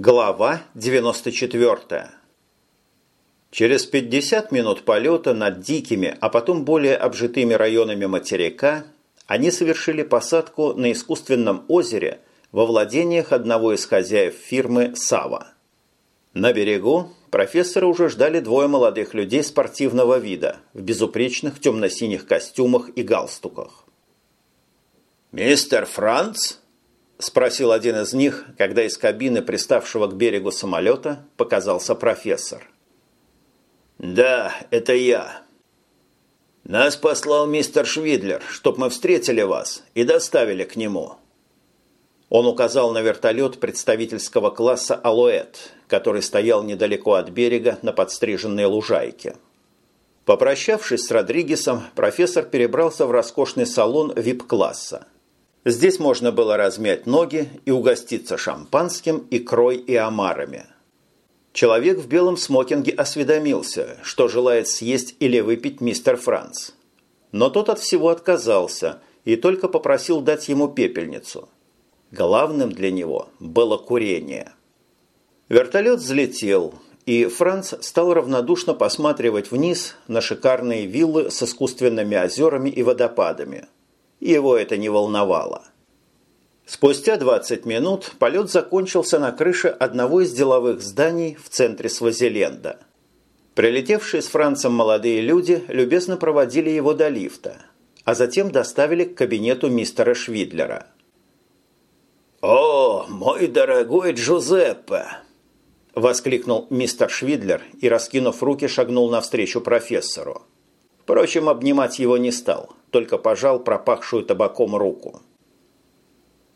Глава 94. Через 50 минут полета над дикими, а потом более обжитыми районами материка они совершили посадку на искусственном озере во владениях одного из хозяев фирмы «Сава». На берегу профессора уже ждали двое молодых людей спортивного вида в безупречных темно-синих костюмах и галстуках. «Мистер Франц?» – спросил один из них, когда из кабины, приставшего к берегу самолета, показался профессор. «Да, это я. Нас послал мистер Швидлер, чтоб мы встретили вас и доставили к нему». Он указал на вертолет представительского класса «Алуэт», который стоял недалеко от берега на подстриженной лужайке. Попрощавшись с Родригесом, профессор перебрался в роскошный салон вип-класса. Здесь можно было размять ноги и угоститься шампанским, икрой и омарами. Человек в белом смокинге осведомился, что желает съесть или выпить мистер Франц. Но тот от всего отказался и только попросил дать ему пепельницу. Главным для него было курение. Вертолет взлетел, и Франц стал равнодушно посматривать вниз на шикарные виллы с искусственными озерами и водопадами – его это не волновало. Спустя 20 минут полет закончился на крыше одного из деловых зданий в центре Свазиленда. Прилетевшие с Францем молодые люди любезно проводили его до лифта, а затем доставили к кабинету мистера Швидлера. «О, мой дорогой Джузеппе!» – воскликнул мистер Швидлер и, раскинув руки, шагнул навстречу профессору. Впрочем, обнимать его не стал, только пожал пропахшую табаком руку.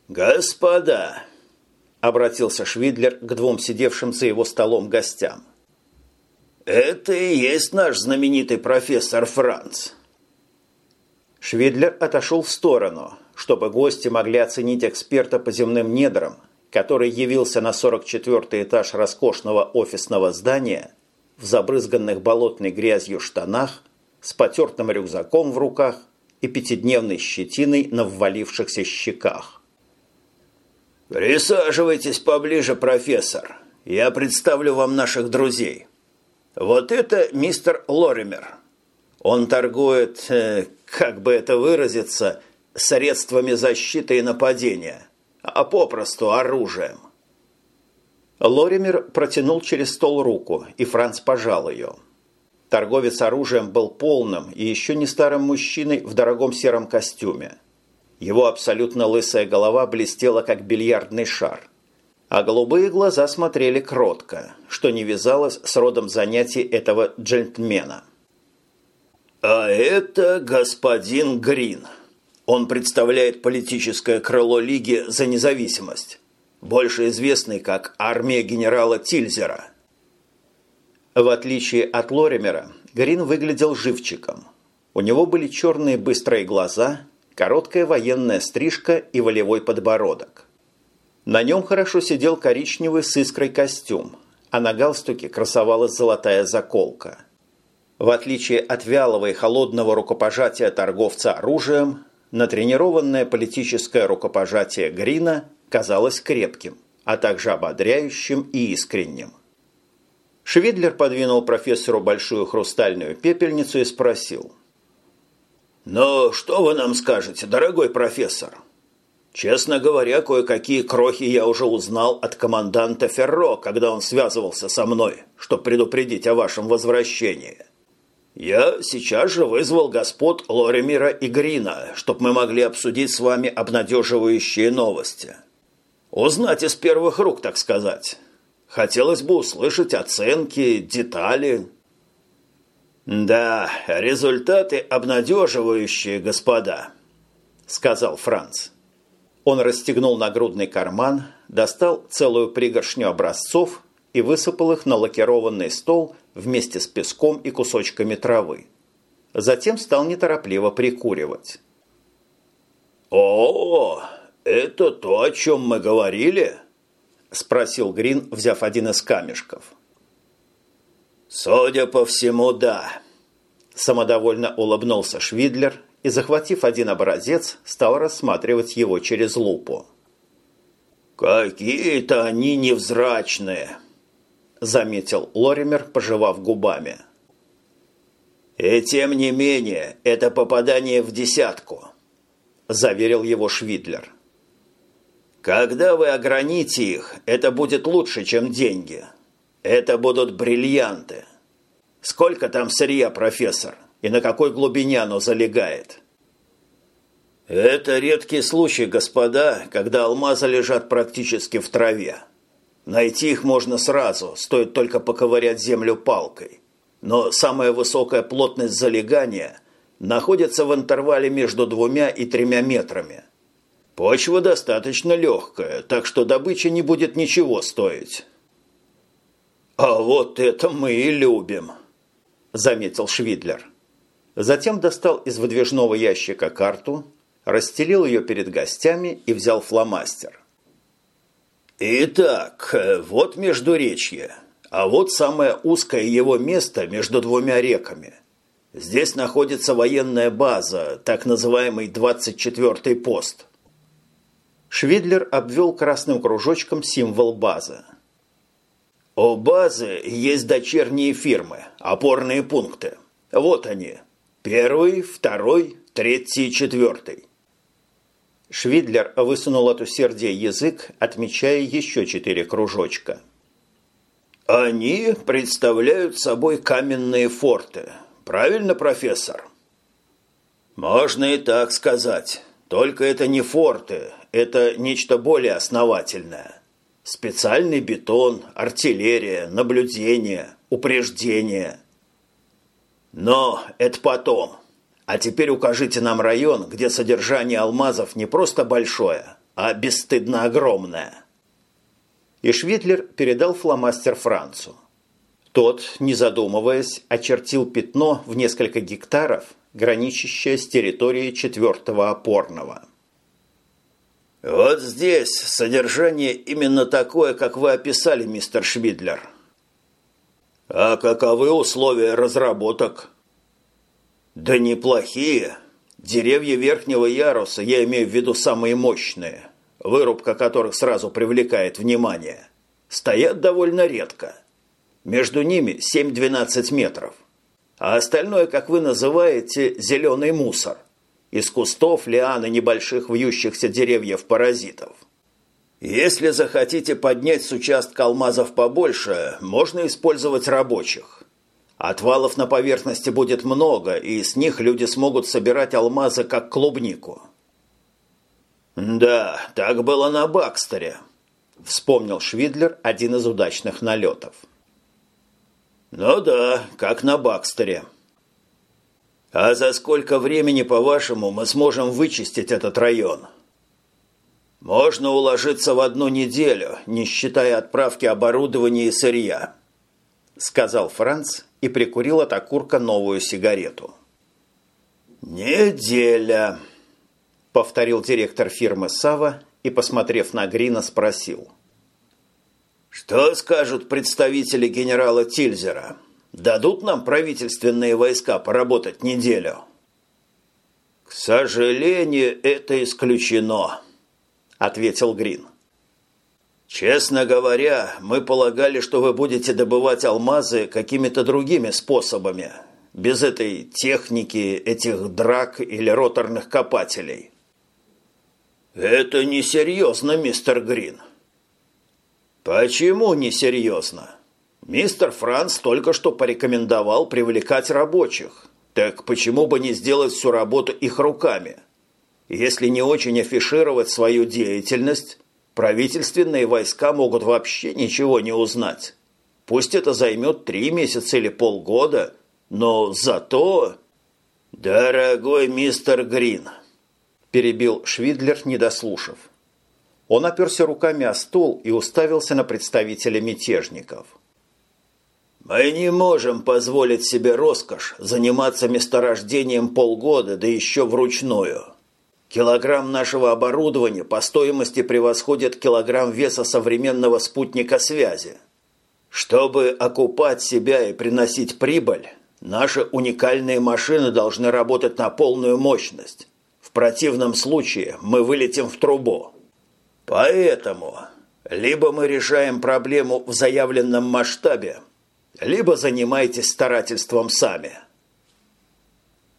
«Господа!» – обратился Швидлер к двум сидевшим за его столом гостям. «Это и есть наш знаменитый профессор Франц». Швидлер отошел в сторону, чтобы гости могли оценить эксперта по земным недрам, который явился на 44-й этаж роскошного офисного здания в забрызганных болотной грязью штанах с потертым рюкзаком в руках и пятидневной щетиной на ввалившихся щеках. «Присаживайтесь поближе, профессор. Я представлю вам наших друзей. Вот это мистер Лоример. Он торгует, э, как бы это выразиться, средствами защиты и нападения, а попросту оружием». Лоример протянул через стол руку, и Франц пожал ее. Торговец оружием был полным и еще не старым мужчиной в дорогом сером костюме. Его абсолютно лысая голова блестела, как бильярдный шар. А голубые глаза смотрели кротко, что не вязалось с родом занятий этого джентльмена. «А это господин Грин. Он представляет политическое крыло Лиги за независимость, больше известный как армия генерала Тильзера». В отличие от Лоримера, Грин выглядел живчиком. У него были черные быстрые глаза, короткая военная стрижка и волевой подбородок. На нем хорошо сидел коричневый с искрой костюм, а на галстуке красовалась золотая заколка. В отличие от вялого и холодного рукопожатия торговца оружием, натренированное политическое рукопожатие Грина казалось крепким, а также ободряющим и искренним. Швидлер подвинул профессору большую хрустальную пепельницу и спросил. «Ну, что вы нам скажете, дорогой профессор? Честно говоря, кое-какие крохи я уже узнал от команданта Ферро, когда он связывался со мной, чтобы предупредить о вашем возвращении. Я сейчас же вызвал господ Лоремира и Грина, чтобы мы могли обсудить с вами обнадеживающие новости. Узнать из первых рук, так сказать». Хотелось бы услышать оценки, детали. «Да, результаты обнадеживающие, господа», – сказал Франц. Он расстегнул нагрудный карман, достал целую пригоршню образцов и высыпал их на лакированный стол вместе с песком и кусочками травы. Затем стал неторопливо прикуривать. «О, это то, о чем мы говорили?» – спросил Грин, взяв один из камешков. «Судя по всему, да», – самодовольно улыбнулся Швидлер и, захватив один образец, стал рассматривать его через лупу. «Какие-то они невзрачные», – заметил Лоример, пожевав губами. «И тем не менее, это попадание в десятку», – заверил его Швидлер. «Когда вы ограните их, это будет лучше, чем деньги. Это будут бриллианты. Сколько там сырья, профессор, и на какой глубине оно залегает?» Это редкий случай, господа, когда алмазы лежат практически в траве. Найти их можно сразу, стоит только поковырять землю палкой. Но самая высокая плотность залегания находится в интервале между двумя и тремя метрами. Почва достаточно легкая, так что добыча не будет ничего стоить. «А вот это мы и любим», – заметил Швидлер. Затем достал из выдвижного ящика карту, расстелил ее перед гостями и взял фломастер. «Итак, вот Междуречье, а вот самое узкое его место между двумя реками. Здесь находится военная база, так называемый 24-й пост». Швидлер обвел красным кружочком символ базы. «У базы есть дочерние фирмы, опорные пункты. Вот они. Первый, второй, третий, четвертый. Швидлер высунул от усердия язык, отмечая еще четыре кружочка. «Они представляют собой каменные форты. Правильно, профессор?» «Можно и так сказать. Только это не форты, это нечто более основательное. Специальный бетон, артиллерия, наблюдение, упреждение. Но это потом. А теперь укажите нам район, где содержание алмазов не просто большое, а бесстыдно огромное. И Швитлер передал фломастер Францу. Тот, не задумываясь, очертил пятно в несколько гектаров, граничащее с территорией четвертого опорного. «Вот здесь содержание именно такое, как вы описали, мистер Швидлер». «А каковы условия разработок?» Да неплохие. Деревья верхнего яруса, я имею в виду самые мощные, вырубка которых сразу привлекает внимание, стоят довольно редко. Между ними 7-12 метров. А остальное, как вы называете, зеленый мусор. Из кустов, лиан и небольших вьющихся деревьев-паразитов. Если захотите поднять с участка алмазов побольше, можно использовать рабочих. Отвалов на поверхности будет много, и с них люди смогут собирать алмазы как клубнику. «Да, так было на Бакстере», – вспомнил Швидлер один из удачных налетов. «Ну да, как на Бакстере». «А за сколько времени, по-вашему, мы сможем вычистить этот район?» «Можно уложиться в одну неделю, не считая отправки оборудования и сырья», – сказал Франц и прикурил от окурка новую сигарету. «Неделя», – повторил директор фирмы «Сава» и, посмотрев на Грина, спросил. «Что скажут представители генерала Тильзера? Дадут нам правительственные войска поработать неделю?» «К сожалению, это исключено», – ответил Грин. «Честно говоря, мы полагали, что вы будете добывать алмазы какими-то другими способами, без этой техники, этих драк или роторных копателей». «Это несерьезно, мистер Грин». «Почему несерьезно? Мистер Франц только что порекомендовал привлекать рабочих. Так почему бы не сделать всю работу их руками? Если не очень афишировать свою деятельность, Правительственные войска могут вообще ничего не узнать. Пусть это займет три месяца или полгода, но зато... «Дорогой мистер Грин», – перебил Швидлер, не дослушав. Он оперся руками о стол и уставился на представителя мятежников. «Мы не можем позволить себе роскошь заниматься месторождением полгода, да еще вручную. Килограмм нашего оборудования по стоимости превосходит килограмм веса современного спутника связи. Чтобы окупать себя и приносить прибыль, наши уникальные машины должны работать на полную мощность. В противном случае мы вылетим в трубу. Поэтому либо мы решаем проблему в заявленном масштабе, либо занимайтесь старательством сами –